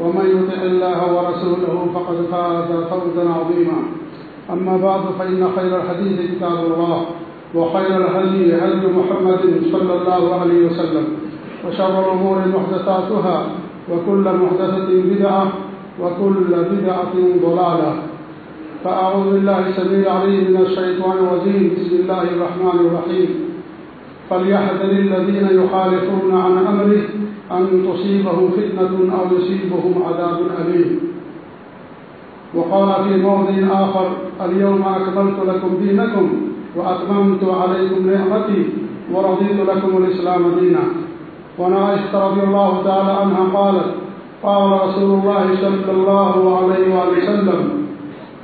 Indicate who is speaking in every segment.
Speaker 1: ومن يطع الله ورسوله فقد فاز فوزا عظيما. أما بعد، فإن خير الحديث كتاب الله، وخير الهدي هدي محمد صلى الله عليه وسلم، وشر الأمور محدثاتها، وكل محدثة بدعة، وكل بدعة ضلالة. فأعوذ بالله السميع العليم من الشيطان الرجيم. بسم الله الرحمن الرحيم. فليحذر الذين يخالفون عن أمره أن تصيبهم فتنة أو يصيبهم عذاب أليم. وقال في موضع آخر، اليوم أكملت لكم دينكم وأتممت عليكم نعمتي ورضيت لكم الإسلام دينا. ونعيشة رضي الله تعالى عنها قالت، قال رسول الله صلى الله عليه وسلم،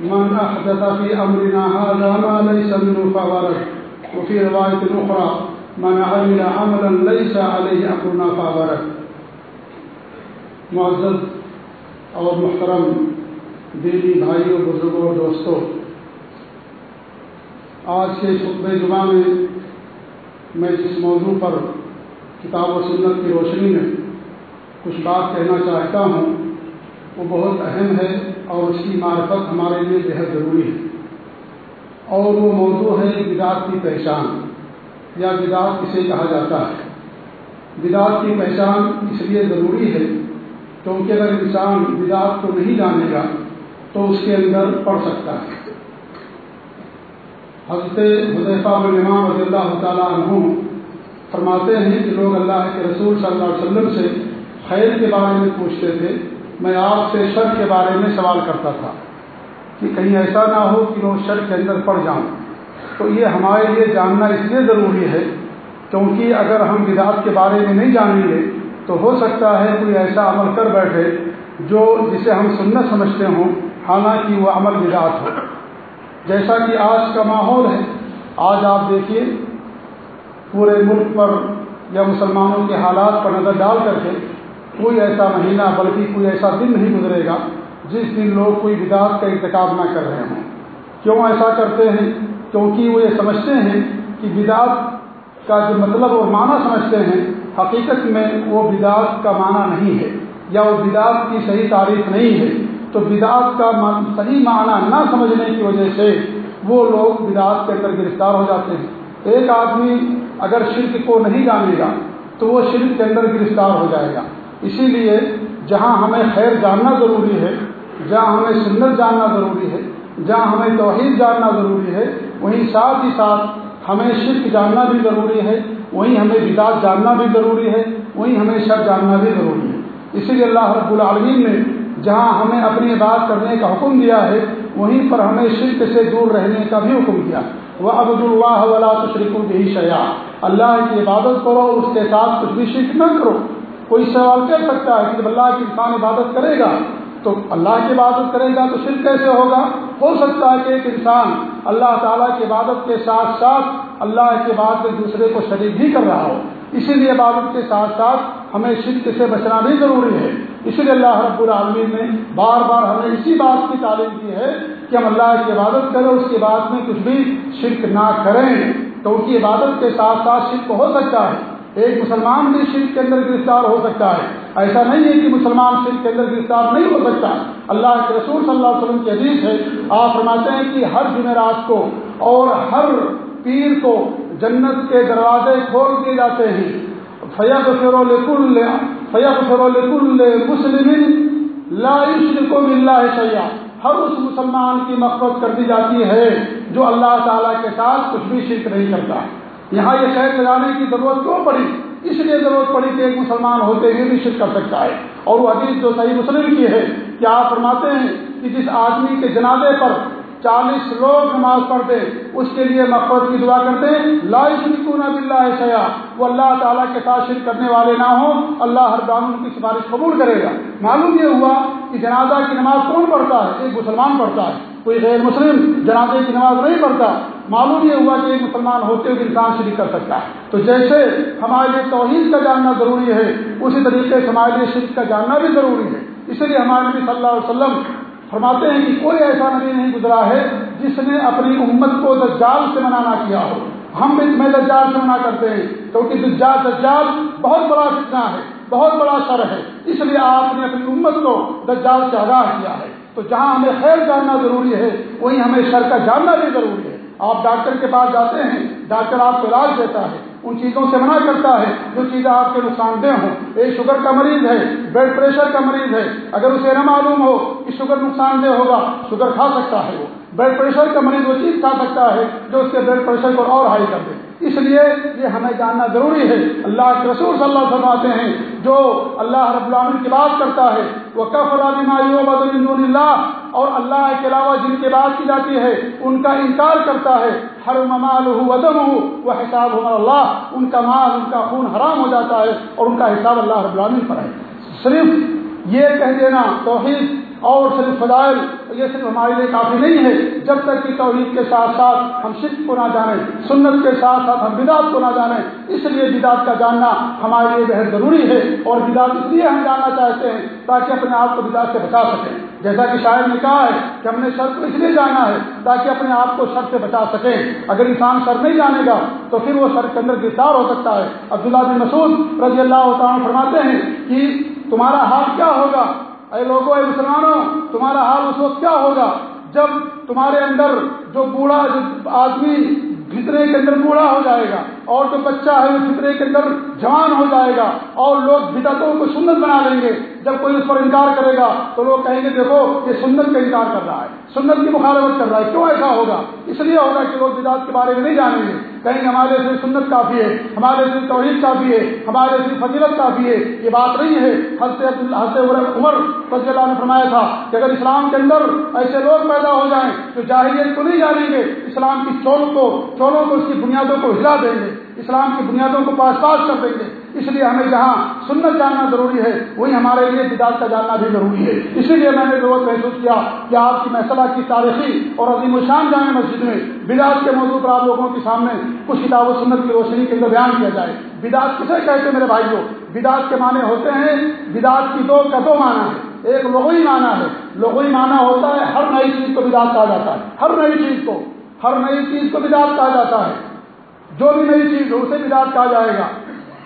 Speaker 1: من أحدث في أمرنا هذا ما ليس منه فغرد وفي رواية أخرى، من عمل عملا ليس عليه أمرنا فغرد معزز اور محترم دینی بھائیوں، بزرگوں اور دوستوں، آج کے خطب جمعہ میں میں جس موضوع پر کتاب و سنت کی روشنی میں کچھ بات کہنا چاہتا ہوں۔ وہ بہت اہم ہے اور اس کی معرفت ہمارے لیے بہت ضروری ہے۔ اور وہ موضوع ہے بدعت کی پہچان، یا بدعت کسے کہا جاتا ہے۔ بدعت کی پہچان اس لیے ضروری ہے کیونکہ اگر انسان بدعت کو نہیں جانے گا تو اس کے اندر پڑ سکتا ہے۔ حضرت حضیفہ بن امام رضی اللہ تعالیٰ عنہ فرماتے ہیں کہ لوگ اللہ کے رسول صلی اللہ علیہ وسلم سے خیر کے بارے میں پوچھتے تھے۔ میں آپ سے شر کے بارے میں سوال کرتا تھا کہ کہیں ایسا نہ ہو کہ لوگ شر کے اندر پڑ جاؤں۔ تو یہ ہمارے لیے جاننا اس لیے ضروری ہے کیونکہ اگر ہم بدعت کے بارے میں نہیں جانیں گے تو ہو سکتا ہے کوئی ایسا عمل کر بیٹھے جو جسے ہم سنت سمجھتے ہوں، حالانکہ وہ عمل بدعت ہو۔ جیسا کہ آج کا ماحول ہے۔ آج آپ دیکھیے، پورے ملک پر یا مسلمانوں کے حالات پر نظر ڈال کر کے کوئی ایسا مہینہ بلکہ کوئی ایسا دن نہیں گزرے گا جس دن لوگ کوئی بدعت کا انتخاب نہ کر رہے ہوں۔ کیوں ایسا کرتے ہیں؟ کیونکہ وہ یہ سمجھتے ہیں کہ بدعت کا جو مطلب اور معنی سمجھتے ہیں حقیقت میں وہ بدعت کا معنی نہیں ہے، یا وہ بدعت کی صحیح تعریف نہیں ہے، تو بدعت کا صحیح معنی نہ سمجھنے کی وجہ سے وہ لوگ بدعت کے اندر گرفتار ہو جاتے ہیں۔ ایک آدمی اگر شرک کو نہیں جانے گا، تو وہ شرک کے اندر گرفتار ہو جائے گا۔ اسی لیے جہاں ہمیں خیر جاننا ضروری ہے، جہاں ہمیں سنت جاننا ضروری ہے، جہاں ہمیں توحید جاننا ضروری ہے، وہیں ساتھ ہی ساتھ ہمیں شرک جاننا بھی ضروری ہے۔ وہیں ہمیں بدعت جاننا بھی ضروری ہے، وہیں ہمیں شر جاننا بھی ضروری ہے۔ اسی لیے اللہ رب العالمین نے جہاں ہمیں اپنی بات کرنے کا حکم دیا ہے، وہیں پر ہمیں شرک سے دور رہنے کا بھی حکم دیا۔ وہ عبد اللہ ولا تشریق بھی شیا اللہ کی عبادت کرو اس کے ساتھ کچھ بھی شرک نہ کرو۔ کوئی سوال کر سکتا ہے کہ جب اللہ کی انسان عبادت کرے گا تو اللہ کی عبادت کرے گا تو شرک کیسے ہوگا؟ ہو سکتا ہے کہ ایک انسان اللہ تعالیٰ کی عبادت کے ساتھ ساتھ اللہ کی بات میں دوسرے کو شریک بھی کر رہا ہو۔ اسی لیے عبادت کے ساتھ ساتھ ہمیں شرک سے بچنا بھی ضروری ہے۔ اسی لیے اللہ رب العالمین نے بار بار ہمیں اسی بات کی تعلیم دی ہے کہ ہم اللہ کی عبادت کریں، اس کی بات میں کچھ بھی شرک نہ کریں۔ کیونکہ عبادت کے ساتھ ساتھ شرک ہو سکتا ہے۔ ایک مسلمان بھی شرک کے اندر گرفتار ہو سکتا ہے۔ ایسا نہیں ہے کہ مسلمان شرک کے اندر گرفتار نہیں ہو سکتا۔ اللہ کے رسول صلی اللہ علیہ وسلم کی حدیث ہے، آپ فرماتے ہیں کہ ہر جمعرات کو اور ہر پیر کو جنت کے دروازے کھول دیے جاتے ہیں۔ فیق فرول کل فیق فرول کل مسلم لا کو مل ہے سیاح ہر اس مسلمان کی مفرت کر دی جاتی ہے جو اللہ تعالیٰ کے ساتھ کچھ بھی شرک نہیں کرتا۔ یہاں یہ شہر لگانے کی ضرورت کیوں پڑی؟ اس لیے ضرورت پڑی کہ ایک مسلمان ہوتے ہوئے بھی شرک کر سکتا ہے۔ اور وہ حدیث جو صحیح مسلم کی ہے کہ آپ فرماتے ہیں کہ جس آدمی کے جنازے پر چالیس لوگ نماز پڑھتے، اس کے لیے مقبت کی دعا کرتے؟ لا شرکون باللہ شیا وہ اللہ تعالیٰ کے ساتھ شرک کرنے والے نہ ہوں، اللہ ہر دامن کی سفارش قبول کرے گا۔ معلوم یہ ہوا کہ جنازہ کی نماز کون پڑھتا ہے؟ ایک مسلمان پڑھتا ہے۔ کوئی غیر مسلم جنازے کی نماز نہیں پڑھتا۔ معلوم یہ ہوا کہ ایک مسلمان ہوتے ہوئے انسان شریک کر سکتا ہے۔ تو جیسے ہمارے لیے توحید کا جاننا ضروری ہے، اسی طریقے سے ہمارے لیے شرک کا جاننا بھی ضروری ہے۔ اس لیے ہمارے نبی صلی اللہ علیہ وسلم فرماتے ہیں کہ کوئی ایسا نبی نہیں گزرا ہے جس نے اپنی امت کو دجال سے منع نہ کیا ہو۔ ہم بھی میں دجال سے منع کرتے ہیں، کیونکہ دجال دجال بہت بڑا فتنہ ہے، بہت بڑا شر ہے۔ اس لیے آپ نے اپنی امت کو دجال سے آگاہ کیا ہے۔ تو جہاں ہمیں خیر جاننا ضروری ہے، وہیں ہمیں شر کا جاننا بھی ضروری ہے۔ آپ ڈاکٹر کے پاس جاتے ہیں، ڈاکٹر آپ کو علاج دیتا ہے، ان چیزوں سے منع کرتا ہے، جو چیزیں آپ کے نقصان دہ ہوں۔ ایک شوگر کا مریض ہے بلڈ پریشر کا مریض ہے۔ اگر اسے نہ معلوم ہو کہ شوگر نقصان دہ ہوگا شوگر کھا سکتا ہے وہ۔ بلڈ پریشر کا مریض وہ چیز کھا سکتا ہے جو اس کے بلڈ پریشر کو اور ہائی کر دے۔ اس لیے یہ ہمیں جاننا ضروری ہے۔ اللہ کے رسول صلی اللہ فرماتے ہیں، جو اللہ رب العالمین کی بات کرتا ہے وہ کف بدل اللہ اور اللہ کے علاوہ جن کی بات کی جاتی ہے، ان کا انکار کرتا ہے۔ ہر ممال ہو ادم ہو وہ حساب ہو اللہ ان کا مال، ان کا خون حرام ہو جاتا ہے اور ان کا حساب اللہ رب العالمین پر ہے۔ صرف یہ کہہ دینا توحید اور صرف فضائل، یہ صرف ہمارے لیے کافی نہیں ہے۔ جب تک کہ توحید کے ساتھ ساتھ ہم شرک کو نہ جانیں، سنت کے ساتھ ساتھ ہم بدعت کو نہ جانیں، اس لیے بدعت کا جاننا ہمارے لیے بہت ضروری ہے۔ اور بدعت اس لیے ہم جاننا چاہتے ہیں تاکہ اپنے آپ کو بدعت سے بچا سکیں۔ جیسا کہ شاعر نے کہا ہے کہ ہم نے شر کو اس لیے جانا ہے تاکہ اپنے آپ کو شر سے بچا سکیں۔ اگر انسان شر نہیں جانے گا تو پھر وہ شر کے اندر گرفتار ہو سکتا ہے۔ عبداللہ بن مسعود رضی اللہ تعالیٰ فرماتے ہیں کہ تمہارا حال کیا ہوگا؟ اے لوگوں اے مسلمانوں، تمہارا حال اس وقت کیا ہوگا؟ جب تمہارے اندر جو بوڑھا آدمی فطرے کے اندر بوڑھا ہو جائے گا اور جو بچہ ہے، وہ فطرے کے اندر جوان ہو جائے گا اور لوگ بدعتوں کو سنت بنا لیں گے، جب کوئی اس پر انکار کرے گا تو لوگ کہیں گے، دیکھو، یہ سنت کا انکار کر رہا ہے، سنت کی مخالفت کر رہا ہے، کیوں ایسا ہوگا؟ اس لیے ہوگا کہ لوگ بدعت کے بارے میں نہیں جانیں گے۔ کہیں ہمارے سے سنت کافی ہے، ہمارے سے توحید کافی ہے، ہمارے سے فضیلت کافی ہے، یہ بات نہیں ہے۔ حضرت عمر رضی اللہ نے فرمایا تھا کہ اگر اسلام کے اندر ایسے لوگ پیدا ہو جائیں تو جاہلیت کو نہیں جانیں گے، اسلام کی چول کو چولوں کو اس کی بنیادوں کو ہلا دیں گے۔ اسلام کی بنیادوں کو پاس پاس کر دیں گے۔ اس لیے ہمیں جہاں سنت جاننا ضروری ہے وہی ہمارے لیے بدعت کا جاننا بھی ضروری ہے۔ اسی لیے میں نے ضرورت محسوس کیا کہ آپ کی محصلہ کی تاریخی اور عظیم الشان جامع مسجد میں بدعت کے موضوع پر آپ لوگوں کے سامنے کچھ کتاب و سنت کی روشنی کے اندر بیان کیا جائے۔ بدعت کسے کہتے میرے بھائیوں؟ بدعت کے معنی ہوتے ہیں، بدعت کی دو کا دو معنی ہے ایک لغوی معنی ہے۔ لغوی معنی ہوتا ہے ہر نئی چیز کو بدعت کہا جاتا ہے۔ ہر نئی چیز کو، ہر نئی چیز کو بدعت کہا جاتا ہے۔ جو بھی نئی چیز ہو، اسے بدعت کہا جائے گا۔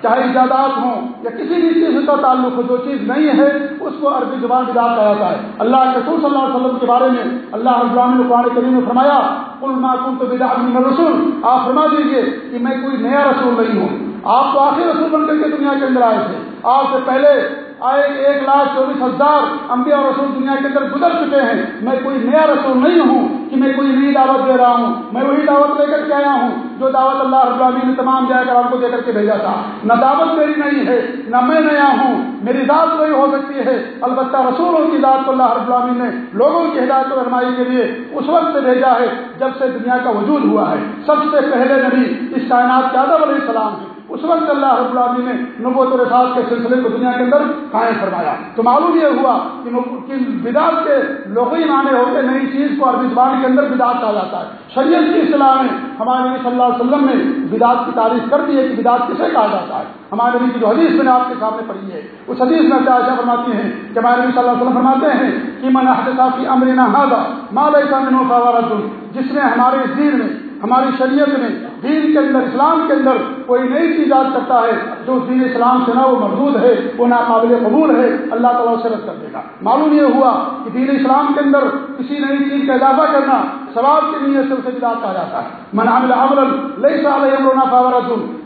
Speaker 1: چاہے ایجادات ہوں یا کسی بھی چیز کا تعلق ہو، جو چیز نہیں ہے، اس کو عربی زبان بدعت کہا جاتا ہے۔ اللہ کے رسول صلی اللہ علیہ وسلم کے بارے میں اللہ رب نے قرآن کریم نے فرمایا کل معقول تو بدعت رسول آپ فرما دیجیے کہ میں کوئی نیا رسول نہیں ہوں۔ آپ تو آخر رسول بن کر کے دنیا کے اندر آئے تھے۔ آپ سے پہلے آئے ایک لاکھ چوبیس ہزار انبیاء اور رسول دنیا کے اندر گزر چکے ہیں۔ میں کوئی نیا رسول نہیں ہوں کہ میں کوئی نئی دعوت دے رہا ہوں۔ میں وہی دعوت لے کر کے آیا ہوں۔ جو دعوت اللہ رب العالمین نے تمام جائے کر آپ کو دے کر کے بھیجا تھا۔ نہ دعوت میری نہیں ہے، نہ میں نیا ہوں۔ میری ذات وہی ہو سکتی ہے۔ البتہ رسولوں کی ذات کو اللہ رب العالمین نے لوگوں کی ہدایت و رہنمائی کے لیے اس وقت سے بھیجا ہے جب سے دنیا کا وجود ہوا ہے۔ سب سے پہلے نبی اس کائنات کے آدم علیہ السلام ہے اس وقت اللہ رب العالمین نے نبوت و رسالت کے سلسلے کو دنیا کے اندر قائم فرمایا۔ تو معلوم یہ ہوا کہ بدعت کے لغوی معنی ہوتے نئی چیز کو عربی زبان کے اندر بدعت کہا جاتا ہے۔ شریعت کی اصطلاح میں ہمارے نبی صلی اللہ علیہ وسلم نے بدعت کی تعریف کر دی ہے کہ بدعت کسے کہا جاتا ہے۔ ہمارے نبی کی جو حدیث میں نے آپ کے سامنے پڑھی ہے، اس حدیث میں کیا فرماتی ہیں کہ ہمارے نبی صلی اللہ علیہ وسلم فرماتے ہیں کہ من حدث کی امرنا هذا ما ليس منه فهو جس نے ہمارے دین میں ہماری شریعت میں دین کے اندر، اسلام کے اندر کوئی نئی چیز یاد کرتا ہے، جو دین اسلام سے نہ وہ مردود ہے، وہ ناقابل قبول ہے، اللہ تعالیٰ سے رد کر دے گا۔ معلوم یہ ہوا کہ دین اسلام کے اندر کسی نئی چیز کا اضافہ کرنا ثواب کے لیے سے اسے کہا جاتا ہے۔ من عمل عمل لئی سال رونا فاور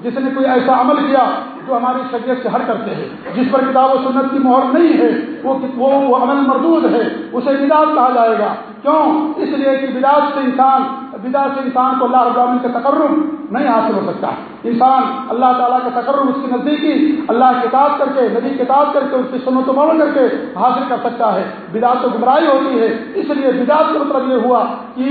Speaker 1: جس نے کوئی ایسا عمل کیا جو ہماری شریعت سے ہر کرتے ہیں، جس پر کتاب و سنت کی مہر نہیں ہے، وہ وہ عمل مردود ہے، اسے بدعت کہا جائے گا۔ کیوں؟ اس لیے کہ بدعت سے انسان بدا سے انسان کو اللہ رب العالمین کا تقرب نہیں حاصل ہو سکتا۔ انسان اللہ تعالیٰ کا تقرب اس کی نزدیکی اللہ کتاب کر کے، نبی کتاب کر کے، اس کی سنت و کر کے حاصل کر سکتا ہے۔ بدعت تو گمراہی ہوتی ہے۔ اس لیے بدعت کا مطلب یہ ہوا کہ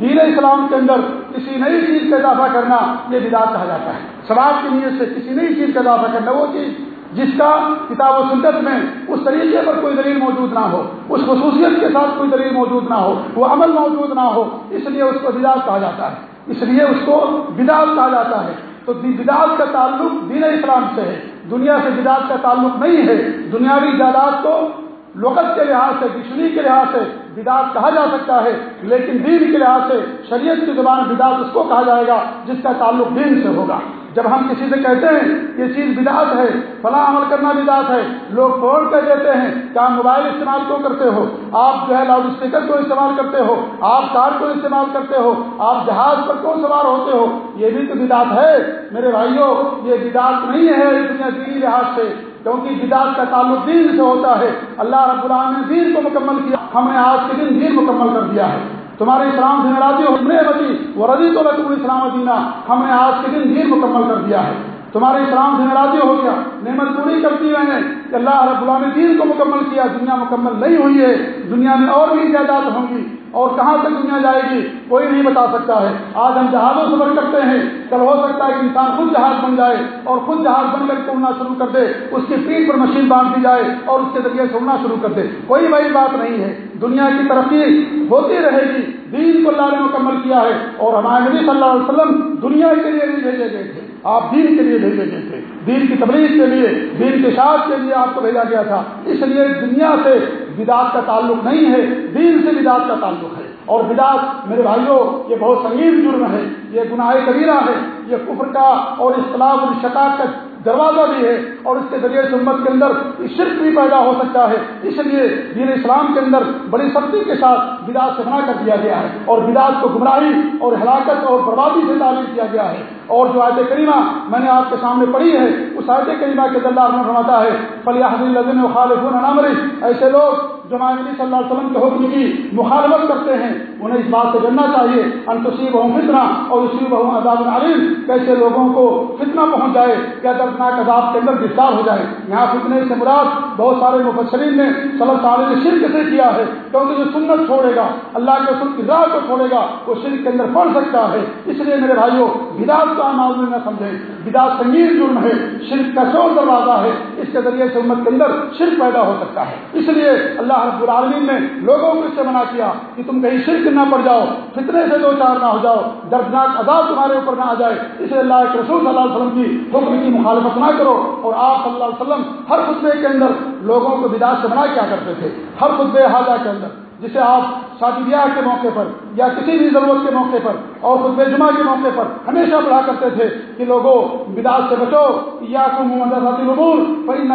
Speaker 1: دین اسلام کے اندر کسی نئی چیز کا اضافہ کرنا یہ بدعت کہا جاتا ہے۔ سماج کی نیت سے کسی نئی چیز کا اضافہ کرنا وہ چیز جس کا کتاب و سنت میں اس طریقے پر کوئی دلیل موجود نہ ہو، اس خصوصیت کے ساتھ کوئی دلیل موجود نہ ہو، وہ عمل موجود نہ ہو، اس لیے اس کو بدعت کہا جاتا ہے۔ اس لیے اس کو بدعت کہا جاتا ہے۔ تو بدعت کا تعلق دین اسلام سے ہے۔ دنیا سے بدعت کا تعلق نہیں ہے۔ دنیاوی جائیداد کو لغت کے لحاظ سے ڈکشنری کے لحاظ سے بدعت کہا جا سکتا ہے، لیکن دین کے لحاظ سے، شریعت کی زبان بدعت اس کو کہا جائے گا جس کا تعلق دین سے ہوگا۔ جب ہم کسی سے کہتے ہیں یہ چیز بدعت ہے، فلاں عمل کرنا بدعت ہے، لوگ فون کر دیتے ہیں کیا موبائل استعمال کیوں کرتے ہو؟ آپ جو ہے لاؤڈ اسپیکر کو استعمال کرتے ہو؟ آپ کار کو استعمال کرتے ہو؟ آپ جہاز پر کیوں سوار ہوتے ہو؟ یہ بھی تو بدعت ہے۔ میرے بھائیوں یہ بدعت نہیں ہے اتنے دینی لحاظ سے، کیونکہ بدعت کا تعلق دین سے ہوتا ہے۔ اللہ رب العالمین نے دین کو مکمل کیا۔ ہم نے آج کے دن دین مکمل کر دیا ہے۔ تمہارے اسلام سے ناراضی ہو بتی وہ رضی تو تم اسلام دینا ہم نے آج کے دن دین مکمل کر دیا ہے۔ تمہارے اسلام سے ناراضی ہو گیا۔ نعمت پوری کرتی رہے کہ اللہ رب العالمین دین کو مکمل کیا، دنیا مکمل نہیں ہوئی ہے، دنیا میں اور بھی جائیداد ہوں گی۔ اور کہاں سے دنیا جائے گی؟ کوئی نہیں بتا سکتا ہے۔ آج ہم جہازوں سفر کرتے ہیں۔ کل ہو سکتا ہے کہ انسان خود جہاز بن جائے اور خود جہاز بن کر اڑنا شروع کر دے۔ اس کی پیٹ پر مشین باندھ دی جائے اور اس کے ذریعے سے اڑنا شروع کر دے۔ کوئی بڑی بات نہیں ہے۔ دنیا کی ترقی ہوتی رہے گی۔ دین کو اللہ نے مکمل کیا ہے اور ہمارے نبی صلی اللہ علیہ وسلم دنیا کے لیے نہیں بھیجے گئے تھے۔ آپ دین کے لیے بھیجے گئے تھے۔ دین کی تبلیغ کے لیے، دین کے ساتھ کے لیے آپ کو بھیجا گیا تھا۔ اس لیے دنیا سے بدعت کا تعلق نہیں ہے، دین سے بدعت کا تعلق ہے۔ اور بدعت، میرے بھائیوں یہ بہت سنگین جرم ہے، یہ گناہ کبیرہ ہے، یہ کفر کا اور اختلاف اور کا دروازہ بھی ہے۔ اور اس کے ذریعے سے امت کے اندر شرک بھی پیدا ہو سکتا ہے۔ اس لیے دین اسلام کے اندر بڑی سختی کے ساتھ بداعت سے بنا کر دیا گیا ہے۔ اور بداعت کو گمراہی اور ہلاکت اور بربادی سے تعلیم کیا گیا ہے۔ اور جو آیت کریمہ میں نے آپ کے سامنے پڑھی ہے، اس آیت کریمہ کے اللہ فرماتا ہے فلیح الدین خالف ایسے لوگ جو نبی صلی اللہ علیہ وسلم کے حکم کی مخالفت کرتے ہیں، انہیں اس بات سے جاننا چاہیے انتسیب ہوں فتنا اور اسی بہو عذاب العلیم کیسے لوگوں کو فتنہ پہنچ جائے کیا دردناک عذاب کے اندر گرفتار ہو جائے۔ یہاں فتنے سے مراد بہت سارے مفسرین نے صلی تعالی نے شرک سے کیا ہے، کیونکہ جو سنت چھوڑے گا، اللہ کے سن کی راہ کو چھوڑے گا، وہ شرک کے اندر پڑ سکتا ہے۔ اس لیے میرے بھائیوں بداعت کا معلوم نہ سمجھیں بداعت سنگین جرم ہے، شرک کا شور دروازہ ہے، اس کے ذریعے سے امت کے اندر شرک پیدا ہو سکتا ہے۔ اس لیے اللہ رب العالمین نے لوگوں کو اس سے منع کیا کہ تم کہیں شرک نہ پڑ جاؤ، فتنے سے دو چار نہ ہو جاؤ، دردناک عذاب تمہارے اوپر نہ آ جائے۔ اس لیے اللہ کے رسول صلی اللہ علیہ وسلم کی حکم کی مخالفت نہ کرو۔ اور آپ صلی اللہ علیہ وسلم ہر خطبے کے اندر لوگوں کو بداعت سے منع کیا کرتے تھے، ہر خطبے حاضہ کے اندر۔ جسے آپ شادی بیاہ کے موقع پر یا کسی بھی ضرورت کے موقع پر اور خود جمعہ کے موقع پر ہمیشہ پڑھا کرتے تھے کہ لوگوں بداس سے بچو یا تم نبور پری نہ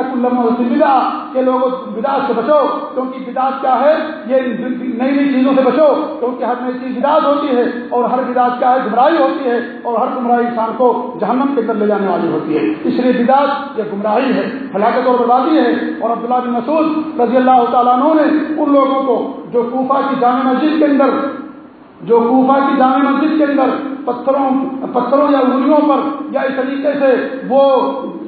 Speaker 1: بدا کہ لوگوں بداس سے بچو، کیونکہ بداس کیا ہے؟ یہ نئی نئی چیزوں سے بچو، کیونکہ ہر نئی چیز بداس ہوتی ہے اور ہر بداس کیا ہے؟ گمراہی ہوتی ہے اور ہر گمراہی انسان کو جہنم کے اندر لے جانے والی ہوتی ہے۔ اس لیے بداس یہ گمراہی ہے، ہلاکت اور بربادی ہے۔ اور عبداللہ بن مسعود رضی اللہ تعالیٰ عنہ نے ان لوگوں کو جو کوفہ کی جامع مسجد کے اندر، جو کوفہ کی جامع مسجد کے اندر پتھروں پتھروں یا انگلیوں پر یا اس طریقے سے وہ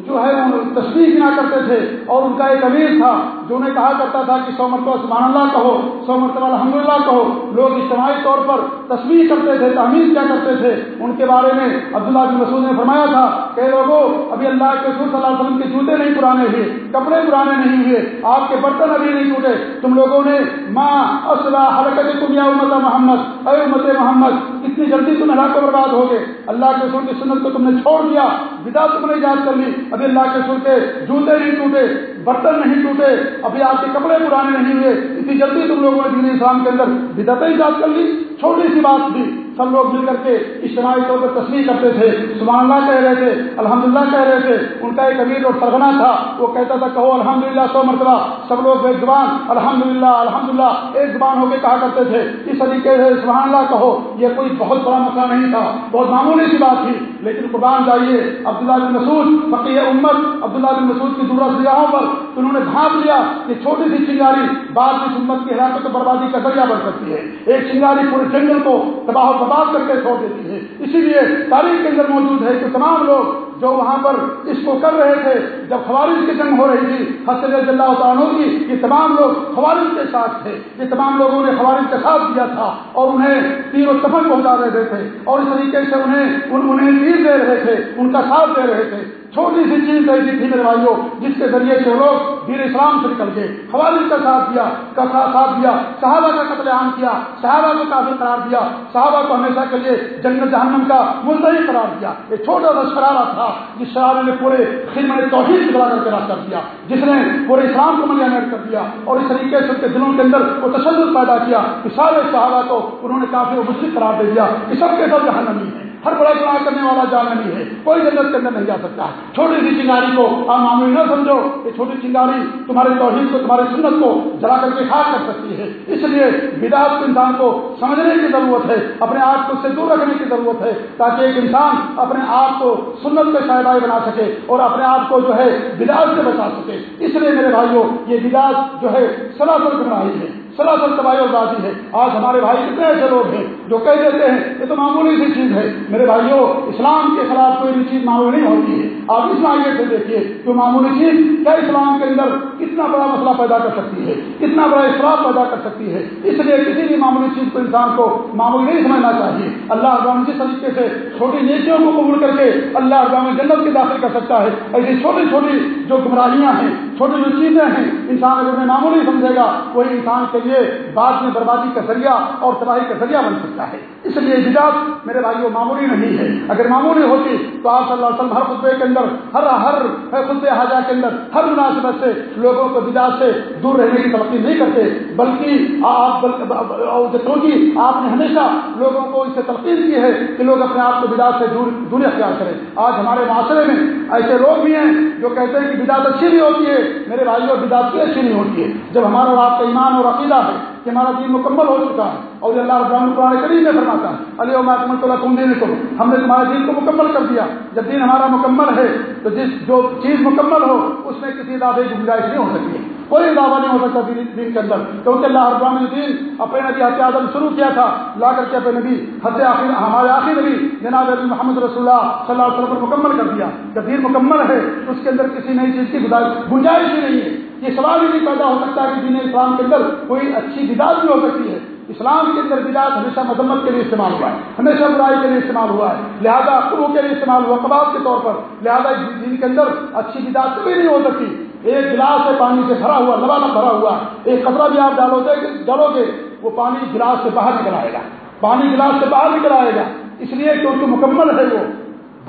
Speaker 1: جو ہے تشریف نہ کرتے تھے اور ان کا ایک امیر تھا جو انہیں کہا کرتا تھا کہ سو مرتبہ سبحان اللہ کہو، سو مرتبہ الحمد للہ کہو، لوگ اجتماعی طور پر تصویر کرتے تھے تعمیر کیا کرتے تھے، ان کے بارے میں عبداللہ بن مسعود نے فرمایا تھا کہ لوگوں ابھی اللہ کے سور صلی اللہ علیہ وسلم کے جوتے نہیں پرانے ہوئے کپڑے پرانے نہیں ہوئے آپ کے برتن ابھی نہیں ٹوٹے۔ تم لوگوں نے ماں اسلح حرکت تم امت محمد، اے امت محمد، اتنی جلدی تم ہلاک برباد ہو گئے اللہ کے سر کی سنت کو تم نے چھوڑ دیا بدا تم نے یاد کر لی۔ ابھی اللہ کے سر کے جوتے نہیں ٹوٹے، برتن نہیں ٹوٹے ابھی آپ کے کپڑے پرانے نہیں ہوئے، اتنی جلدی تم لوگوں نے دین اسلام کے اندر بدتیں ایجاد کر لی، چھوٹی سی بات تھی سب لوگ مل کر کے اجتماعی طور پر تصویر کرتے تھے، سبحان اللہ کہہ رہے تھے الحمد للہ کہہ رہے تھے۔ ان کا ایک امیر اور سرگنا تھا، وہ کہتا تھا، کہو الحمد للہ سو مرتبہ۔ سب لوگ ایک زبان الحمد للہ الحمد للہ ایک زبان ہو کے کہا کرتے تھے۔ اس طریقے سے سبحان اللہ کہو، یہ کوئی بہت بڑا مسئلہ نہیں تھا۔ بہت معمولی سی بات تھی۔ لیکن قربان جائیے، عبداللہ بن مسعود فقی امت، عبداللہ بن مسعود کی دورہ سیاحوں پر انہوں نے بھانپ لیا کہ چھوٹی سی چنگاری بعد اس امت کی ہلاکت و بربادی کا ذریعہ بن سکتی ہے۔ ایک چنگاری پورے جنگل کو تباہ و برباد کر کے چھوڑ دیتی ہے۔ اسی لیے تاریخ کے اندر موجود ہے کہ تمام لوگ جو وہاں پر اس کو کر رہے تھے، جب خوارج کی جنگ ہو رہی تھی حسن اللہ عنہ کی، یہ تمام لوگ خوارج کے ساتھ تھے۔ یہ تمام لوگوں نے خوارج کا ساتھ دیا تھا اور انہیں تیر و تفن پہنچا رہے تھے اور اس طریقے سے انہیں انہیں تیر دے رہے تھے، ان کا ساتھ دے رہے تھے۔ چھوٹی سی چیز ایسی تھی میرے بھائیوں، جس کے ذریعے سے لوگ دیر اسلام سے نکل گئے۔ خوالد کا ساتھ دیا کا ساتھ دیا، صحابہ کا قتل عام کیا، صحابہ کو کافی قرار دیا، صحابہ کو ہمیشہ کے لیے جنگ جہنم کا ملتوی قرار دیا۔ یہ چھوٹا سا شرارہ تھا، جس شرارے نے پورے خدمت توحید بڑا کر کے راستہ دیا، جس نے پورے اسلام کو ملیہ کر دیا اور اس طریقے سے ان کے دلوں کے اندر وہ تشدد پیدا کیا کہ سارے صحابہ کو انہوں نے کافی مشکل قرار دے دیا یہ سب کے سب جہنمی ہے۔ ہر بڑا گناہ کرنے والا جان نہیں ہے، کوئی جنت کے اندر نہیں جا سکتا۔ چھوٹی سی چنگاری کو آپ معمولی نہ سمجھو کہ چھوٹی چنگاری تمہارے توحید کو، تمہاری سنت کو جلا کر کے خاص کر سکتی ہے۔ اس لیے بداعت کو انسان کو سمجھنے کی ضرورت ہے، اپنے آپ کو سے دور رکھنے کی ضرورت ہے، تاکہ ایک انسان اپنے آپ کو سنت کے شاہبائی بنا سکے اور اپنے آپ کو جو ہے بداعت سے بچا سکے۔ اس لیے میرے بھائیوں، یہ بداعت جو ہے سراسر گمراہی ہے۔ سراسر تباہی اور بازی ہے۔ آج ہمارے بھائی کتنے ایسے لوگ ہیں جو کہہ دیتے ہیں، یہ تو معمولی سی چیز ہے۔ میرے بھائیوں اسلام کے خلاف کوئی بھی چیز معمولی نہیں ہوتی ہے۔ آپ اس معیے سے دیکھیے کہ معمولی چیز کیا اسلام کے اندر کتنا بڑا مسئلہ پیدا کر سکتی ہے، کتنا بڑا اخلاق پیدا کر سکتی ہے۔ اس لیے کسی بھی معمولی چیز کو انسان کو معمولی نہیں سمجھنا چاہیے۔ اللہ اقبام جس طریقے سے چھوٹی نیچیوں کو قبول کر کے اللہ اقبام جنت کے داخل کر سکتا ہے، ایسی چھوٹی چھوٹی جو گمراہیاں ہیں، چھوٹی جو چیزیں ہیں، انسان اگر معمولی سمجھے گا وہی انسان کے لیے بعد میں بربادی کا ذریعہ اور تباہی کا ذریعہ بن سکتا ہے۔ اس لیے ججات میرے بھائیوں، معمولی نہیں ہے۔ اگر معمولی ہوتی تو آپ صلی اللہ علیہ وسلم ہر خطبے کے اندر، ہر ہر خطبے حاجہ کے اندر، ہر مناسبت سے لوگوں کو بجات سے دور رہنے کی ترقی نہیں کرتے، بلکہ آپ کیونکہ آپ نے ہمیشہ لوگوں کو اس سے تلقین کی ہے کہ لوگ اپنے آپ کو بجات سے دور دور اختیار کریں۔ آج ہمارے معاشرے میں ایسے لوگ بھی ہیں جو کہتے ہیں کہ بدعت اچھی بھی ہوتی ہے، میرے بھائیوں بدعت بھی اچھی نہیں ہوتی ہے۔ جب ہمارا آپ کا ایمان اور عقیدہ ہے کہ ہمارا دین مکمل ہو چکا ہے اور یہ اللہ رب قرآن کریم میں فرماتا ہے علی محمد اللہ تم دین کو ہم نے تمہارے دین کو مکمل کر دیا۔ جب دین ہمارا مکمل ہے تو جس جو چیز مکمل ہو اس میں کسی دعوے کی گنجائش نہیں ہو سکتی۔ ہے کوئی دعویٰ نہیں ہو سکتا دین, دین کے اندر۔ کیونکہ اللہ رب نے دین اپنے نبی حت آدم شروع کیا تھا لا کر کے اپنے نبی حت آخر ہمارے آخر نبی جناب علی محمد رسول اللہ صلی اللہ علیہ وسلم پر مکمل کر دیا۔ جب دین مکمل ہے اس کے اندر کسی نئی چیز کی گنجائش ہی نہیں ہے۔ یہ سوال ہی نہیں پیدا ہو سکتا کہ دین اسلام کے اندر کوئی اچھی بداعت بھی ہو سکتی ہے۔ اسلام کے اندر بداعت ہمیشہ مذمت کے لیے استعمال ہوا ہے، ہمیشہ برائی کے لیے استعمال ہوا ہے۔ لہذا قرو کے لیے استعمال ہوا، کباب کے طور پر۔ لہذا دین کے اندر اچھی بداعت کبھی نہیں ہو سکتی۔ ایک گلاس ہے پانی سے بھرا ہوا لبا بھرا ہوا، ایک قطرہ بھی آپ ڈالو گے ڈالو گے، وہ پانی گلاس سے باہر نکل آئے گا۔ پانی گلاس سے باہر نکل آئے گا۔ اس لیے کیونکہ مکمل ہے وہ،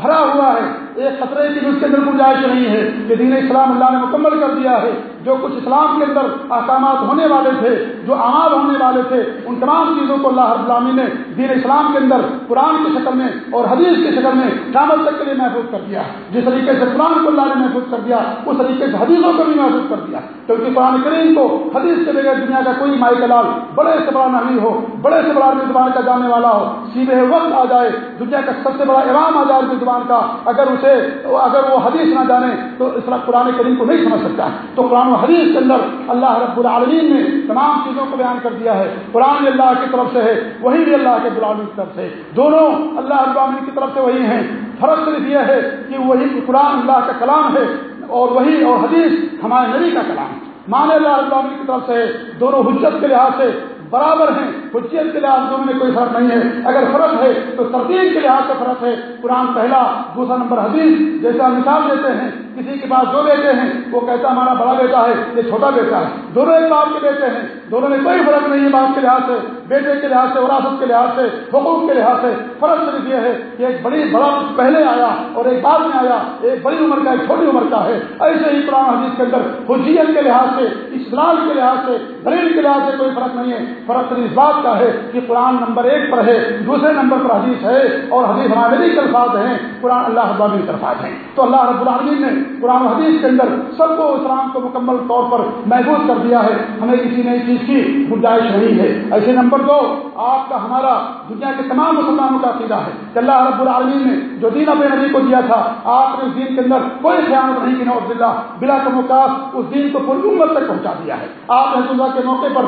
Speaker 1: بھرا ہوا ہے۔ ایک خطرے کی بھی اس کے اندر گنجائش نہیں ہے کہ دین اسلام اللہ نے مکمل کر دیا ہے۔ جو کچھ اسلام کے اندر احکامات ہونے والے تھے، جو اعمال ہونے والے تھے، ان تمام چیزوں کو اللہ رب نے دین اسلام کے اندر قرآن کی شکل میں اور حدیث کی شکل میں قیامت تک کے لیے محفوظ کر دیا۔ جس طریقے سے قرآن کو اللہ نے محفوظ کر دیا، اس طریقے سے حدیثوں کو بھی محفوظ کر دیا۔ کیونکہ قرآن کریم کو حدیث کے بغیر دنیا کا کوئی مائی کلال، بڑے سے بڑا نبی ہو، بڑے سے بڑا زبان کا جاننے والا ہو سیدھے وقت آ جائے، دنیا کا سب سے بڑا امام آ جائے زبان کا، اگر اسے اگر وہ حدیث نہ جانے تو اس طرح قرآن کریم کو نہیں سمجھ سکتا۔ تو قرآن و حدیث کے اندر اللہ رب العالمین نے تمام چیزوں کو بیان کر دیا ہے۔ قرآن بھی اللہ کی طرف سے ہے، وہی بھی اللہ کے العالمین کی طرف سے دونوں اللہ رب العالمین کی طرف سے وہی ہیں۔ فرق صرف یہ ہے کہ وہی قرآن اللہ کا کلام ہے اور وہی اور حدیث ہمارے نبی کا کلام۔ ہے مان اللہ رب العالمین کی طرف سے دونوں حجت کے لحاظ سے برابر ہیں، حجیت کے لحاظ دونوں میں کوئی فرق نہیں ہے۔ اگر فرق ہے تو ترتیب کے لحاظ سے فرق ہے۔ قرآن پہلا، دوسرا نمبر حدیث، جیسا مثال دیتے ہیں۔ کسی کے پاس دو بیٹے ہیں، وہ کہتا ہمارا بڑا بیٹا ہے، یہ چھوٹا بیٹا ہے۔ دونوں ایک باپ کے بیٹے ہیں، دونوں میں کوئی فرق نہیں ہے باپ کے لحاظ سے، بیٹے کے لحاظ سے، وراثت کے لحاظ سے، حقوق کے لحاظ سے۔ فرق صرف یہ ہے کہ ایک بڑی، بڑا پہلے آیا اور ایک بعد میں آیا، ایک بڑی عمر کا، ایک چھوٹی عمر کا ہے۔ ایسے ہی قرآن حدیث کے اندر حجیت کے لحاظ سے، اسلام کے لحاظ سے، دلیل کے لحاظ سے کوئی فرق نہیں ہے۔ فرق صرف اس بات کا ہے کہ قرآن نمبر ایک پر ہے، دوسرے نمبر پر حدیث ہے اور حدیث ہمارے الفاظ ہیں، قرآن اللہ رب العالمین الفاظ ہیں۔ تو اللہ رب العالمین نے قرآن حدیث کے اندر سب کو اسلام کو مکمل طور پر محفوظ کر دیا ہے، ہمیں کسی نئی چیز کی گنجائش نہیں ہے۔ ایسے نمبر دو، آپ کا ہمارا دنیا کے تمام مسلمانوں کا عقیدہ ہے کہ اللہ رب العالمین نے جو دین اپنے نبی کو دیا تھا، آپ نے اس دین کے اندر کوئی خیانت نہیں کی نوز اللہ بلا کا مقاصد اس دین کو پوری امت تک پہنچا دیا ہے۔ آپ نے کے موقع پر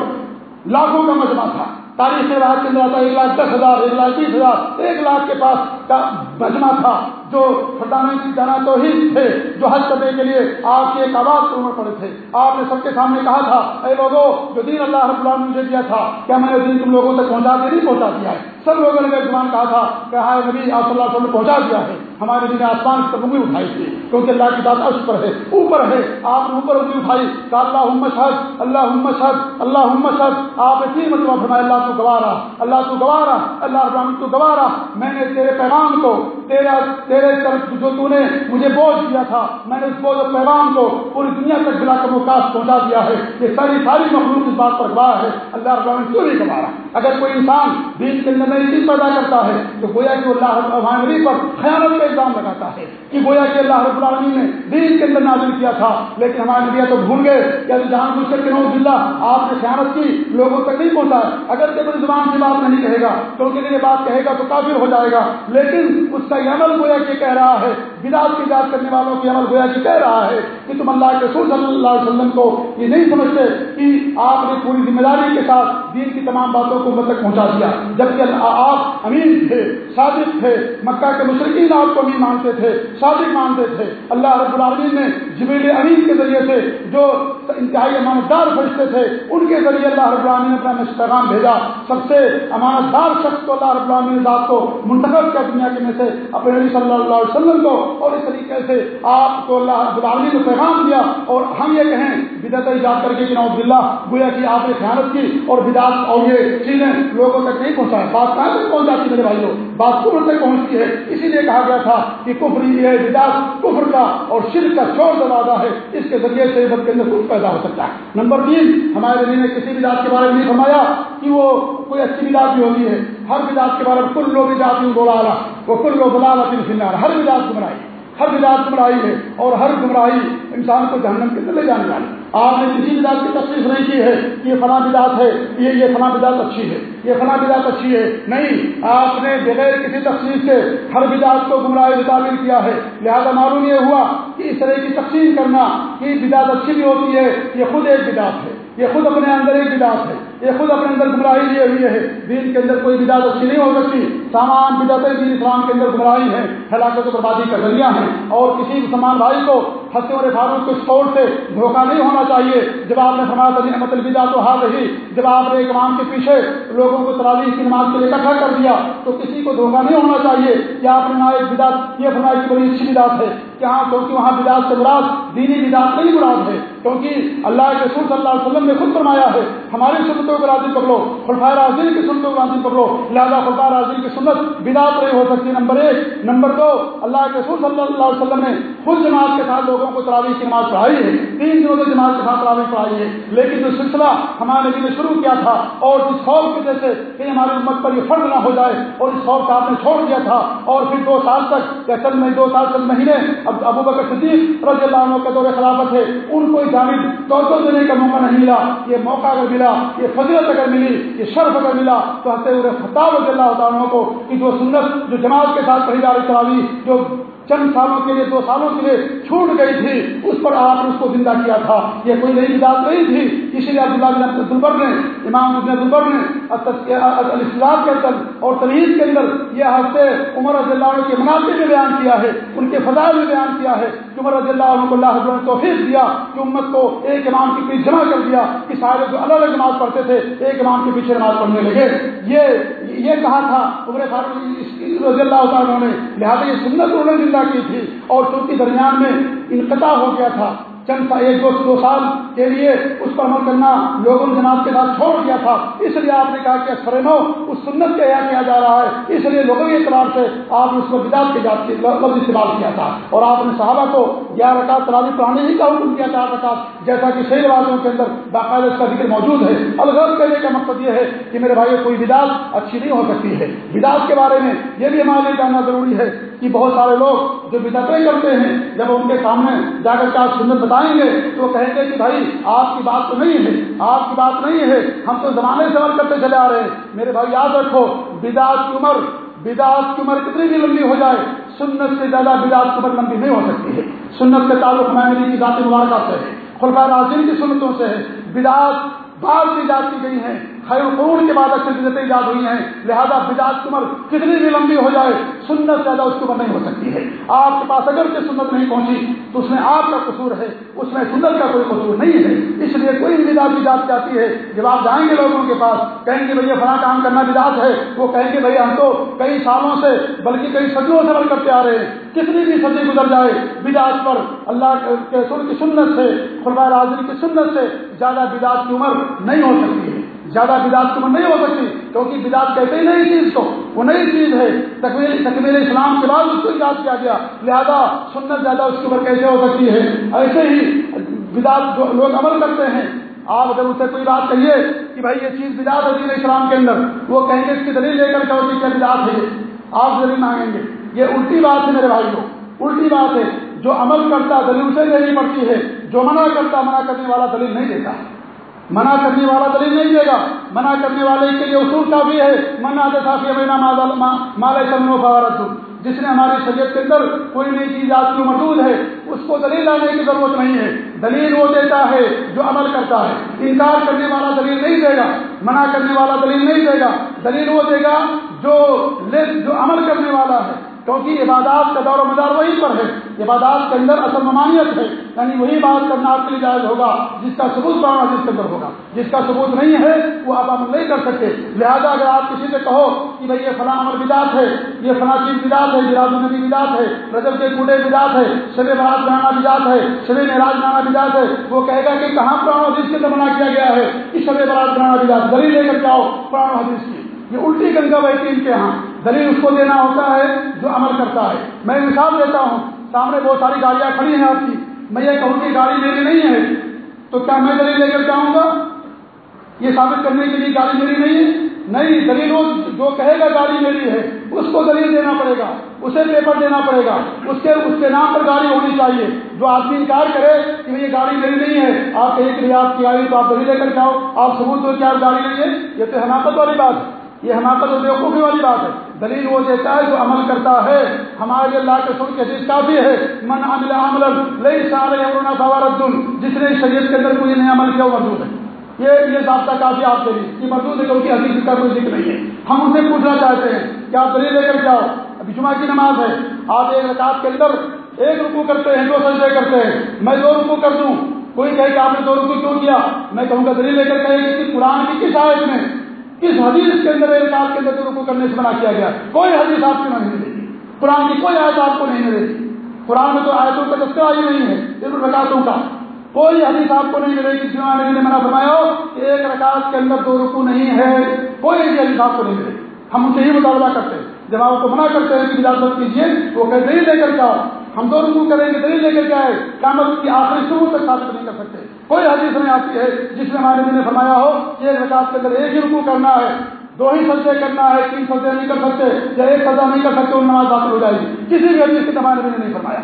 Speaker 1: لاکھوں کا مجمع تھا۔ تاریخ کے بعد کے اندر آتا ایک لاکھ دس ہزار، ایک لاکھ بیس ہزار، ایک لاکھ کے پاس کا مجمع تھا جو جانا تو ہی تھے، جو حج کرنے کے لیے آپ کی ایک آواز کو پڑے تھے۔ آپ نے سب کے سامنے کہا تھا، اے لوگوں جو دین اللہ رب اللہ نے مجھے دیا تھا، کیا میں نے دین تم لوگوں تک پہنچا دیا نہیں پہنچا دیا ہے؟ سب لوگوں نے زبان کہا تھا کہ ہائے نبی، آپ صلی اللہ علیہ وسلم نے پہنچا دیا ہے۔ ہمارے دن آسمان کی طرف انگلی اٹھائی تھی۔ کیونکہ اللہ کی بات عرش پر ہے، اوپر ہے، آپ نے اوپر انگلی اٹھائی۔ کہ اللہ ہم شد اللہ ہم شد اللہ شد آپ نے تین مطلب فرمایا، اللہ تو گوارا، اللہ تو گوارا، اللہ رحمان تو گوارا۔ میں نے تیرے پیغام کو، تیرا، تیرے طرف جو تو نے مجھے بوجھ دیا تھا، میں نے اس بوجھ اور پیغام کو پوری دنیا تک بلا کر مقاص پہنچا دیا ہے۔ یہ ساری ساری مخلوق اس بات پر گواہ ہے۔ اللہ رحمان کیوں نہیں گوارا؟ اگر کوئی انسان دین کے اندر نئی چیز پیدا کرتا ہے، تو گویا کہ اللہ نبی پر خیالت الزام لگاتا ہے کہ گویا کہ اللہ رب العالمین نے دین کے اندر نازل کیا تھا، لیکن ہمارے نبی تو بھول گئے کہ جہاں پوچھ کر کے نوز آپ نے خیانت کی، لوگوں تک نہیں پہنچا۔ اگر کہ زبان کی بات نہیں کہے گا، تو یہ بات کہے گا تو کافر ہو جائے گا۔ لیکن اس کا یہ عمل گویا کہ کہہ رہا ہے بداعت کی یاد کرنے والوں کی عمل گویا کہ کہہ رہا ہے کہ تم اللہ کے رسول صلی اللہ علیہ وسلم کو یہ نہیں سمجھتے کہ آپ نے پوری ذمہ داری کے ساتھ دین کی تمام باتوں کو مت تک پہنچا دیا، جبکہ آپ امین تھے، صادق تھے، مکہ کے مشرقین آپ کو امین مانتے تھے، صادق مانتے تھے۔ اللہ رب العالمین نے جبیل امین کے ذریعے سے جو انتہائی امانت دار فرشتے تھے، ان کے ذریعے اللہ رب العالمین نے اپنا پیغام بھیجا۔ سب سے امانت دار شخص کو اللہ رب العالمین نے ذات کو منتخب کیا دنیا کے میں سے، اپنے نبی صلی اللہ علیہ وسلم کو۔ اور اس طریقے سے آپ کو اللہ رب العالمین نے پیغام دیا اور ہم یہ کہیں بدعت ایجاد کر کے کہ نوز اللہ گویا کہ آپ نے خیانت کی اور بدعت اور یہ چیزیں لوگوں تک نہیں پہنچا بات کہاں تک پہنچ جاتی میرے بھائیوں؟ بات کفر تک پہنچتی ہے؟ اسی لیے کہا گیا تھا کہ کفر یہ ہے، بدعت کفر کا اور شرک کا چور دروازہ ہے۔ اس کے ذریعے سے کے اندر کچھ پیدا ہو سکتا ہے۔ نمبر تین، ہمارے دین نے کسی بھی کے بارے میں نہیں فرمایا کہ وہ کوئی اچھی بدعت بھی ہوتی ہے۔ ہر بدعت کے بارے میں کل لوگ بدعت بولا رہا، وہ کل لوگ بلا فنار ہر بدعت گمراہی۔ ہر بدعت گمراہی ہے اور ہر گمراہی انسان کو جہنم کے اندر لے جانے والی آپ نے کسی بدعت کی تفصیل نہیں کی ہے کہ یہ فلاں بدعت ہے، یہ یہ فلاں بدعت اچھی ہے، یہ فلاں بدعت اچھی ہے۔ نہیں، آپ نے بغیر کسی تفصیل سے ہر بدعت کو گمراہ تعمیر کیا ہے۔ لہذا معلوم یہ ہوا کہ اس طرح کی تقسیم کرنا کہ بدعت اچھی بھی ہوتی ہے، یہ خود ایک بدعت ہے، یہ خود اپنے اندر ایک بدعت ہے۔ یہ خود اپنے اندر گمراہی لیے ہوئی ہے۔ دین کے اندر کوئی بدعت اچھی نہیں ہو سکتی۔ سامان بدعت دین اسلام کے اندر گمراہی ہے ہلاکت و بربادی کا ذریعہ ہے اور کسی مسلمان بھائی کو ہنسے اور فاروق کے سپورٹ سے دھوکہ نہیں ہونا چاہیے۔ جب آپ نے فرمایا تھا احمد الوداع تو ہار رہی، جب آپ نے ایک امام کے پیچھے لوگوں کو تراویح کی نماز کے لیے اکٹھا کر دیا، تو کسی کو دھوکہ نہیں ہونا چاہیے۔ کہ آپ نے نہ ایک بدعت، یہ فرمایا کی بڑی اچھی بدعت ہے۔ کہ ہاں کیونکہ وہاں بدعت سے مراد دینی بدعت نہیں مراد ہے؟ کیونکہ اللہ کے رسول صلی اللہ علیہ وسلم نے خود فرمایا ہے، ہماری سنتوں سنتوں کو راضی پکڑو خلفائے راضی کی سنتوں کو راضی پکڑو لہٰذا خلفائے راضی کی سنت بدعت نہیں ہو سکتی۔ نمبر ایک، نمبر دو، اللہ کے رسول صلی اللہ علیہ وسلم نے خود جماعت کے ساتھ لوگوں کو تراویح کی نماز پڑھائی ہے۔ تین دنوں سے جماعت کے ساتھ تراویح پڑھائی ہے۔ لیکن جو سلسلہ ہمارے نبی نے شروع کیا تھا اور جس خوف کی وجہ سے کہ ہماری امت پر یہ فرض نہ ہو جائے اور اس خوف کا آپ نے چھوڑ دیا تھا اور پھر دو سال تک یا چند میں دو سال چند مہینے اب ابو بکر صدیق رضی اللہ عنہ کا دور خلافت ہے، ان کو جانب توجہ دینے کا موقع نہیں ملا۔ یہ موقع اگر ملا، یہ فضیلت اگر ملی، یہ شرف اگر ملا، تو ہنستے ہوئے خطاب رضی اللہ تعالیٰ کو کہ جو سنت جو جماعت کے ساتھ پڑھی جا رہی تراوی جو چند سالوں کے لیے، دو سالوں کے لیے چھوٹ گئی تھی، اس پر آپ نے اس کو زندہ کیا تھا۔ یہ کوئی نئی بات نہیں تھی۔ اسی لیے عبداللہ بن عبدالبر نے، امام ابن عبدالبر نے الاسلام کے اندر اور تنیز کے اندر یہ ہفتے عمر رضی اللہ عنہ کے مناسب میں بیان کیا ہے، ان کے فضائل میں بیان کیا ہے کہ عمر رضی اللہ عنہ اللہ حضرت نے توفیق دیا، کہ امت کو ایک امام کے پیچھے جمع کر دیا، کہ سارے جو الگ الگ نماز پڑھتے تھے، ایک امام کے پیچھے نماز پڑھنے لگے۔ یہ یہ کہا تھا عمر فاروق رضی اللہ عنہ نے، لہٰذا یہ سنت انہوں نے زندہ کی تھی اور چونکہ درمیان میں انقطاع ہو گیا تھا۔ چند ایک دو دو سال کے لیے اس پر عمل کرنا لوگوں نے جناب کے ساتھ چھوڑ دیا تھا۔ اس لیے آپ نے کہا کہ فرینو اس سنت کا احاطہ کیا جا رہا ہے۔ اس لیے لوگوں کے اعتبار سے آپ نے اس کو بداعت کے جات لفظ استعمال کیا تھا۔ اور آپ نے صحابہ کو گیارہ رکعت تراوی پڑھانے ہی کا حکم کیا چار رکعت، جیسا کہ صحیح روایتوں کے اندر باقاعدہ اس کا ذکر موجود ہے۔ الغرض کرنے کا مقصد یہ ہے کہ میرے بھائی کوئی بداعت اچھی نہیں ہو سکتی ہے۔ بداعت کے بارے میں یہ بھی ہمارے لیے جاننا ضروری ہے کہ بہت سارے لوگ جو بدعتیں کرتے ہیں، جب ان کے سامنے جا کر کے آپ سنت بتائیں گے، تو کہیں گے کہ بھائی، آپ کی بات تو نہیں ہے، آپ کی بات نہیں ہے، ہم تو زمانے سے عمل کرتے چلے آ رہے ہیں۔ میرے بھائی، یاد رکھو، بدعت کی عمر، بدعت کی عمر کتنی بھی لمبی ہو جائے، سنت سے زیادہ بدعت کی عمر لمبی نہیں ہو سکتی ہے۔ سنت کے تعلق ہمارے کی ذات مبارکہ سے ہے خلفۂ ناظرین کی سنتوں سے ہے۔ بدعت بعض بھی ایجاد کی گئی ہیں خیر قرون کے بعد اکثر بدتیں ایجاد ہوئی ہیں، لہذا بدعت کی عمر کتنی بھی لمبی ہو جائے، سنت زیادہ اس کی عمر نہیں ہو سکتی ہے۔ آپ کے پاس اگر سے سنت نہیں پہنچی، تو اس میں آپ کا قصور ہے، اس میں سنت کا کوئی قصور نہیں ہے۔ اس لیے کوئی بھی بدعت جاتی ہے، جب آپ جائیں گے لوگوں کے پاس، کہیں گے بھیا فلاں کام کرنا بدعت ہے، وہ کہیں گے بھائی ہم تو کئی سالوں سے، بلکہ کئی صدیوں سے عمل کرتے آ رہے ہیں۔ کتنی بھی صدی گزر جائے، بدعت پر اللہ کے سر کی سنت سے خلبہ راضی کی سنت سے زیادہ بدعت کی عمر نہیں ہو سکتی ہے۔ زیادہ بدعت کی نہیں ہو سکتی، کیونکہ بدعت کہتے ہی نئی چیز کو۔ وہ نئی چیز ہے۔ تکمیل تکمیل اسلام کے بعد اس کو ایجاد کیا گیا۔ لہذا سنت زیادہ اس کی عمر کیسے ہو سکتی ہے؟ ایسے ہی بدعت لوگ عمل کرتے ہیں۔ آپ اگر اسے کوئی بات کہیے کہ بھائی یہ چیز بدعت ہے دین اسلام کے اندر، وہ کہیں گے اس کی دلیل لے کر کے کیا بدعت ہے آپ دلیل مانگیں گے۔ یہ الٹی بات ہے میرے بھائی کو الٹی بات ہے، جو عمل کرتا دلیل اسے دینی پڑتی ہے، جو منع کرتا منع کرنے والا دلیل نہیں دیتا۔ منع کرنے والا دلیل نہیں دے گا۔ منع کرنے والے کے لیے اصول کافی ہے۔ منا صافی مال فوارت۔ جس نے ہماری شریعت کے اندر کوئی نئی چیز آپ کی موجود ہے، اس کو دلیل لانے کی ضرورت نہیں ہے۔ دلیل وہ دیتا ہے جو عمل کرتا ہے۔ انکار کرنے والا دلیل نہیں دے گا۔ منع کرنے والا دلیل نہیں دے گا۔ دلیل وہ دے گا جو جو عمل کرنے والا ہے۔ کیونکہ عبادات کا دور و مدار وہیں پر ہے۔ عبادات کے اندر اصل ممانعت ہے۔ یعنی وہی بات کرنا آپ کے لیے جائز ہوگا، جس کا ثبوت پڑھنا جس کے اندر ہوگا۔ جس کا ثبوت نہیں ہے، وہ آپ عمل نہیں کر سکتے۔ لہذا اگر آپ کسی سے کہو کہ بھائی یہ فلاں عمل بدات ہے، یہ فلاں چیز بدات ہے جراز النبی بدات ہے، رجب کے کوڑے بدات ہے، شب برات بنانا بدات ہے، شب معراج بنانا بدات ہے، وہ کہے گا کہ کہاں پرانا حدیث کے اندر منع کیا گیا ہے؟ کہ شب برات بنانا بدات گلی لے کر جاؤ، پرانا حدیث کی۔ یہ الٹی گنگا بہتی ان کے یہاں دلیل اس کو دینا ہوتا ہے جو عمل کرتا ہے۔ میں مثال دیتا ہوں۔ سامنے بہت ساری گاڑیاں کھڑی ہیں آپ کی۔ میں یہ کہوں کہ گاڑی میری نہیں ہے۔ تو کیا میں دلیل لے کر جاؤں گا؟ یہ ثابت کرنے کے لیے گاڑی میری نہیں ہے؟ نہیں دلیل وہ جو کہے گا گاڑی میری ہے، اس کو دلیل دینا پڑے گا۔ اسے پیپر دینا پڑے گا۔ اس کے اس کے نام پر گاڑی ہونی چاہیے۔ جو آدمی انکار کرے کہ یہ گاڑی میری نہیں ہے، آپ ایک ریاض کی آئی تو آپ دلیل لے کر جاؤ، آپ ثبوت دو کیا گاڑی نہیں ہے، یہ تو حماقت والی بات۔ ہے یہ حماقت اور بیوقوفی والی بات ہے۔ دلیل وہ دیتا ہے جو عمل کرتا ہے۔ ہمارے اللہ کے سن کے حدیث کافی ہے۔ من عمل عمل لئی سارے امرنا جس نے شریعت کے اندر کوئی نیا عمل کیا وہ موجود ہے۔ یہ یہ ضابطہ کافی آپ کے لیے یہ موجود ہے کیونکہ حدیث کا کوئی ذکر نہیں ہے۔ ہم ان سے پوچھنا چاہتے ہیں کہ آپ دلیل لے کر جاؤ؟ ابھی جمعہ کی نماز ہے۔ آپ ایک رکعت کے اندر ایک رکو کرتے ہیں، دو سجدے کرتے ہیں۔ میں دو رکو کر دوں۔ کوئی کہے کہ آپ نے دو رکو کیوں کیا؟ میں کہوں گا دلیل لے کر کہے کہ قرآن کی کس آیت میں کس حدیث کے اندر ایک کے اندر رکو کرنے سے منع کیا گیا۔ کوئی حدیث آپ کو نہیں ملے گی۔ قرآن کی کوئی آیت آپ کو نہیں ملے گی۔ قرآن میں تو آیتوں کا دستہ ہی نہیں ہے صرف رکاتوں کا۔ کوئی حدیث آپ کو نہیں ملے گی جس میں نے منع فرمایا ہو، ایک رکاط کے اندر دو رکو نہیں ہے۔ کوئی ایسی حدیث آپ کو نہیں ملے گی۔ ہم ان سے ہی مطالبہ کرتے ہیں۔ جب آپ کو منع کرتے ہیں کہ اجازت کیجیے وہ کہتے ہی لے کر جاؤ۔ ہم دو رکو کریں گے؟ دلیل لے کر کے آئے، قیامت کی آخری شروع تک ثابت نہیں کر سکتے۔ کوئی حدیث نہیں آتی ہے جس میں ہمارے نے فرمایا ہو کہ ایک رکاط کے اندر ایک ہی رکو کرنا ہے، دو ہی سجدے کرنا ہے، تین سجدے نہیں کر سکتے یا ایک سزا نہیں کر سکتے، ان نماز داخل ہو جائے گی۔ کسی بھی حدیث کے زمانے میں نہیں فرمایا۔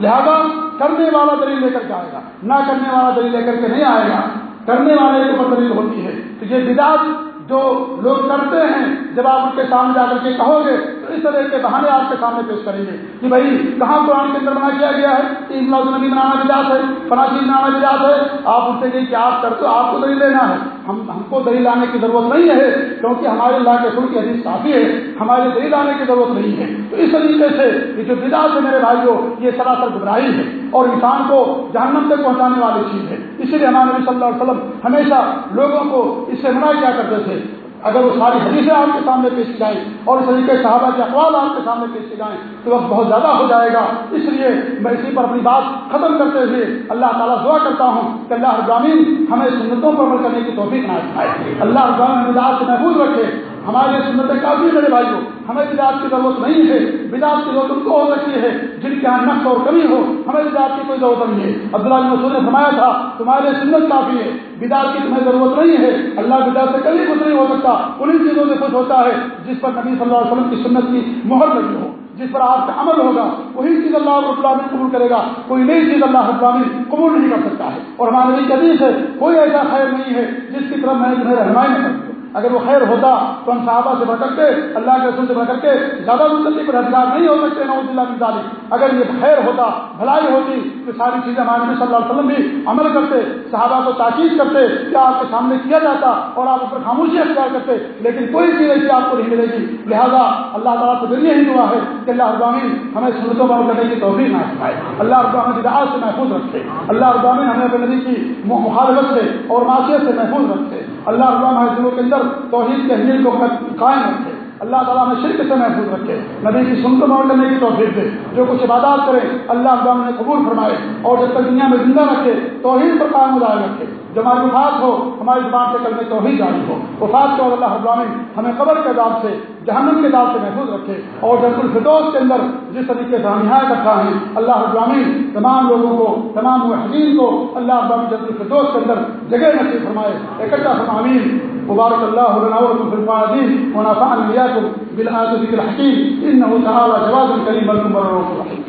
Speaker 1: لہذا کرنے والا دلیل لے کر کے آئے گا، نہ کرنے والا دلیل لے کر کے نہیں آئے گا۔ کرنے والے کے اوپر دلیل ہوتی ہے۔ تو یہ بدعت جو لوگ کرتے ہیں، جب آپ ان کے سامنے جا کر کے کہو گے، تو اس طرح کے بہانے آپ کے سامنے پیش کریں گے کہ بھائی، کہاں قرآن کے اندر منع کیا گیا ہے؟ کہ املاز نبی بنانا مجاز ہے فناشی بنانا مجاز ہے۔ آپ ان سے کہ آپ کرتے آپ کو دلیل لینا ہے۔ ہم ہم کو دلیل لانے کی ضرورت نہیں ہے، کیونکہ ہمارے اللہ کے سر کی حدیث کافی ہے۔ ہمارے دلیل لانے کی ضرورت نہیں ہے۔ تو اس طریقے سے یہ جو بدا سے میرے بھائیوں، یہ سراسر گھبراہی ہے اور انسان کو جہنم تک پہنچانے والی چیز ہے۔ اسی لیے ہمارے نبی صلی اللہ علیہ وسلم ہمیشہ لوگوں کو اس سے منع کیا کرتے تھے۔ اگر وہ ساری حدیثیں آپ کے سامنے پیش کی جائیں اور اس طریقے صحابہ کے اقوال آپ کے سامنے پیش کی جائیں تو وقت بہت زیادہ ہو جائے گا۔ اس لیے میں اسی پر اپنی بات ختم کرتے ہوئے اللہ تعالیٰ دعا کرتا ہوں کہ اللہ ابراہین ہمیں سنتوں پر عمل کرنے کی توفیق نہ اٹھائے اللہ ابراہین مزاج سے محفوظ رکھے۔ ہمارے لیے سنتیں کافی میرے بھائیوں۔ ہمیں بداعت کی ضرورت نہیں ہے۔ بداعت کی ضرورت ان کو ہو سکتی ہے جن کے یہاں نقص اور کمی ہو۔ ہمیں بداعت کی کوئی ضرورت نہیں ہے۔ عبداللہ مسود نے فرمایا تھا، تمہارے لیے سنت کافی ہے۔ بداعت کی تمہیں ضرورت نہیں ہے۔ اللہ بداعت سے کبھی کچھ نہیں ہو سکتا۔ انہیں چیزوں سے خوش ہوتا ہے جس پر نبی صلی اللہ علیہ وسلم کی سنت کی مہر لگی ہو، جس پر آپ کا عمل ہوگا۔ وہی چیز اللہ رب العالمین قبول کرے گا۔ کوئی نئی چیز اللہ رب العالمین قبول نہیں کر سکتا ہے۔ اور ہمارے نبی حدیث ہے، کوئی ایسا خیر نہیں ہے جس کی طرف میں تمہیں رہنمائی نہیں کرتی اگر وہ خیر ہوتا تو ہم صحابہ سے بڑھ کر کے اللہ کے رسول سے بڑھ کر کے زیادہ منتقل پر ہتھیار نہیں ہو سکتے نوز اللہ مثالی اگر یہ خیر ہوتا، بھلائی ہوتی، تو ساری چیزیں ہمارے نبی صلی اللہ علیہ وسلم بھی عمل کرتے، صحابہ کو تاکید کرتے کہ آپ کے سامنے کیا جاتا اور آپ اس پر خاموشی اختیار کرتے، لیکن کوئی چیز ایسی آپ کو نہیں ملے گی۔ لہٰذا اللہ تعالیٰ سے ذریعے ہی دعا ہے کہ اللہ ابامین ہمیں سنتوں پر کرنے کی توفیق نہ سکھائے اللہ ابامن کی سے محفوظ رکھے۔ اللہ ابامین ہمیں اپنے نبی کی مخالفت سے اور معاشیت سے محفوظ رکھے۔ اللہ ابام ہمارے دلوں کے اندر توحید کے کو قائم رکھے۔ اللہ تعالیٰ میں شرک سے محفوظ رکھے۔ نبی کی سنت موڑ کرنے کی توفیق دے۔ جو کچھ عبادات کرے، اللہ ابام نے قبول فرمائے۔ اور جب تک دنیا میں زندہ رکھے، توحید پر قائم ادائے رکھے۔ جب ہماری وفات ہو، ہماری زبان سے کل میں توحید جاری ہو۔ وفات کے اللہ ابامن ہمیں قبر کے دار سے، جہنم کے دار سے محفوظ رکھے۔ اور جب الفدوس کے اندر جس طریقے سے ہم نہایت اچھا رکھا ہے اللہ ابامین تمام لوگوں کو، تمام حکیم کو اللہ ابام جب الفدوس کے اندر جگہ نصیب فرمائے۔ اکٹھا فرمامین مبارك الله لنا ولكم في القاعدين ونفعنا اياكم بالايه الحكيم. انه تعالى جواد كريم لكم والرؤوف الرحيم.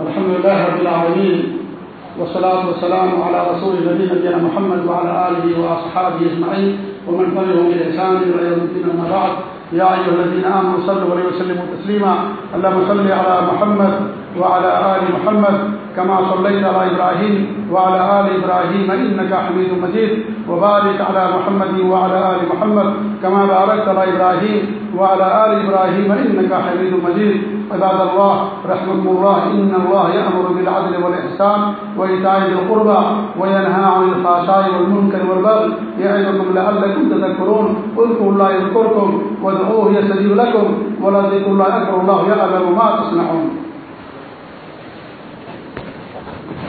Speaker 1: الحمد لله رب العالمين والصلاة والسلام على رسول النبي نبينا محمد وعلى آله وأصحابه أجمعين. ومن تبعهم بإحسان إلى يوم الدين أما بعد. يا أيها الذين آمنوا صلوا عليه وسلموا تسليما. اللهم صل على محمد وعلى آل محمد كما صليت على إبراهيم وعلى آل إبراهيم إنك حميد مجيد وبارك على محمد وعلى آل محمد كما باركت على إبراهيم وعلى آل إبراهيم إنك حميد مجيد. عباد الله رحمكم الله، إن الله يأمر بالعدل والإحسان وإيتاء ذي القربى وينهى عن الفحشاء والمنكر والبغي يعظكم لعلكم تذكرون. اذكروا الله يذكركم وادعوه يستجيب لكم ولذكر الله أكبر. الله يعلم ما تصنعون.